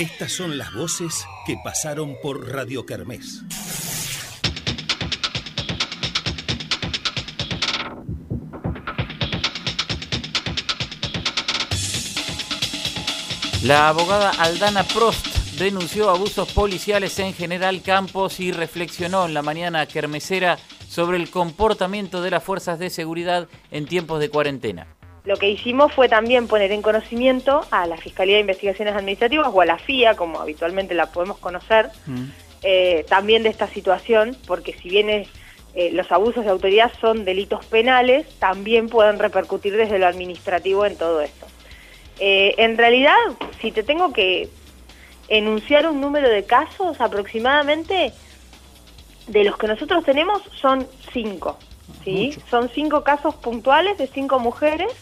Estas son las voces que pasaron por Radio Kermés. La abogada Aldana Prost denunció abusos policiales en General Campos y reflexionó en la mañana kermesera sobre el comportamiento de las fuerzas de seguridad en tiempos de cuarentena. Lo que hicimos fue también poner en conocimiento a la Fiscalía de Investigaciones Administrativas o a la FIA, como habitualmente la podemos conocer, mm. eh, también de esta situación, porque si bien eh, los abusos de autoridad son delitos penales, también pueden repercutir desde lo administrativo en todo esto. Eh, en realidad, si te tengo que enunciar un número de casos, aproximadamente de los que nosotros tenemos son cinco. ¿sí? Son cinco casos puntuales de cinco mujeres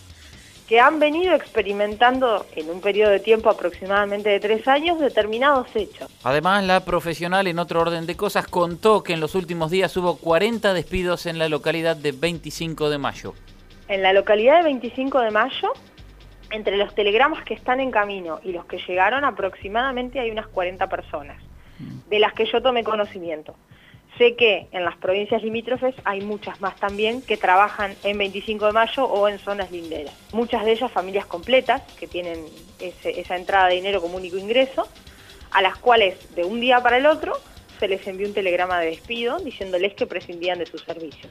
que han venido experimentando en un periodo de tiempo aproximadamente de tres años determinados hechos. Además, la profesional en otro orden de cosas contó que en los últimos días hubo 40 despidos en la localidad de 25 de mayo. En la localidad de 25 de mayo entre los telegramas que están en camino y los que llegaron aproximadamente hay unas 40 personas, mm. de las que yo tomé conocimiento. Sé que en las provincias limítrofes hay muchas más también que trabajan en 25 de mayo o en zonas linderas. Muchas de ellas familias completas que tienen esa entrada de dinero como único ingreso, a las cuales de un día para el otro se les envió un telegrama de despido diciéndoles que prescindían de sus servicios.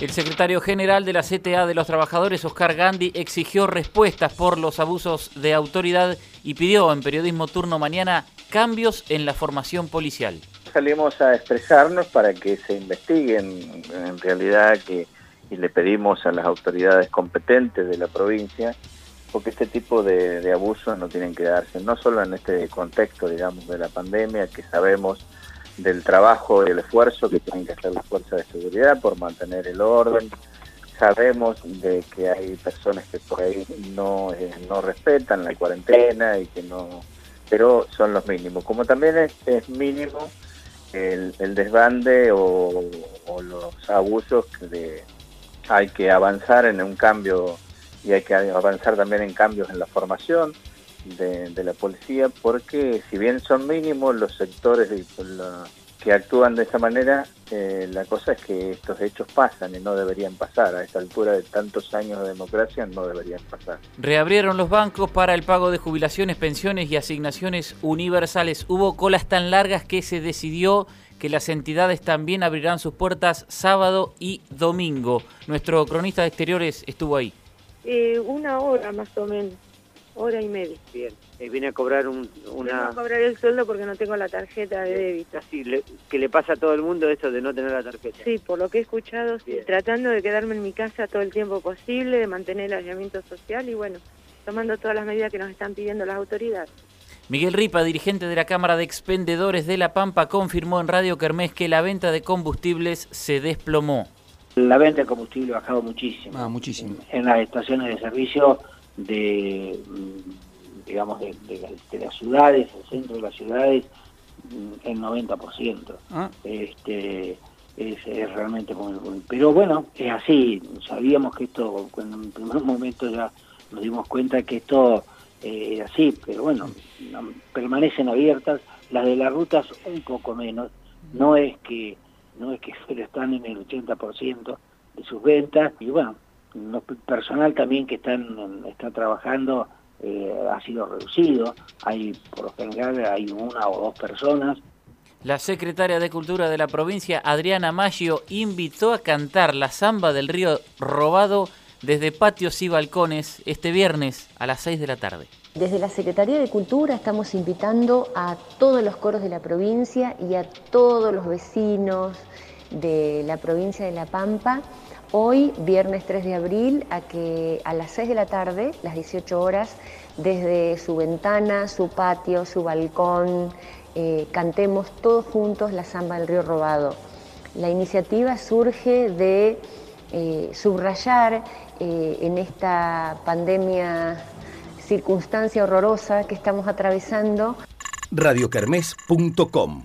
El secretario general de la CTA de los Trabajadores, Oscar Gandhi, exigió respuestas por los abusos de autoridad y pidió en Periodismo Turno Mañana cambios en la formación policial. Salimos a expresarnos para que se investiguen en realidad que, y le pedimos a las autoridades competentes de la provincia porque este tipo de, abusos no tienen que darse, no solo en este contexto, digamos, de la pandemia, que sabemos del trabajo y el esfuerzo que tienen que hacer las fuerzas de seguridad por mantener el orden. Sabemos de que hay personas que por ahí no, eh, no respetan la cuarentena y que no, pero son los mínimos. Como también es, mínimo el, desbande o, los abusos de hay que avanzar en un cambio y hay que avanzar también en cambios en la formación de, la policía porque si bien son mínimos los sectores que actúan de esa manera, eh, la cosa es que estos hechos pasan y no deberían pasar. A esta altura de tantos años de democracia no deberían pasar. Reabrieron los bancos para el pago de jubilaciones, pensiones y asignaciones universales. Hubo colas tan largas que se decidió que las entidades también abrirán sus puertas sábado y domingo. Nuestro cronista de exteriores estuvo ahí. Eh, una hora más o menos hora y media. Bien, eh, viene a cobrar un, una... Vine a cobrar el sueldo porque no tengo la tarjeta de débito. Sí, que le pasa a todo el mundo esto de no tener la tarjeta. Sí, por lo que he escuchado, tratando de quedarme en mi casa todo el tiempo posible, de mantener el aislamiento social y bueno, tomando todas las medidas que nos están pidiendo las autoridades. Miguel Ripa, dirigente de la Cámara de Expendedores de La Pampa, confirmó en Radio Kermés que la venta de combustibles se desplomó. La venta de combustible ha bajado muchísimo. Ah, muchísimo. En las estaciones de servicio de mm, digamos de, las ciudades, el centro de las ciudades, mm, el 90%. Ah. Este, es, realmente muy, Pero bueno, es así, sabíamos que esto, en primer momento ya nos dimos cuenta que esto eh, era así, pero bueno, permanecen abiertas, las de las rutas un poco menos, no es que no es que están en el 80% de sus ventas, y bueno, personal también que están está trabajando eh, ha sido reducido, hay por lo general hay una o dos personas. La secretaria de Cultura de la provincia, Adriana Maggio, invitó a cantar la samba del río Robado desde patios y balcones este viernes a las 6 de la tarde. Desde la Secretaría de Cultura estamos invitando a todos los coros de la provincia y a todos los vecinos de la provincia de La Pampa hoy, viernes 3 de abril, a que a las 6 de la tarde, las 18 horas, desde su ventana, su patio, su balcón, eh, cantemos todos juntos la samba del río Robado. La iniciativa surge de eh, subrayar eh, en esta pandemia, circunstancia horrorosa que estamos atravesando. radiocarmes.com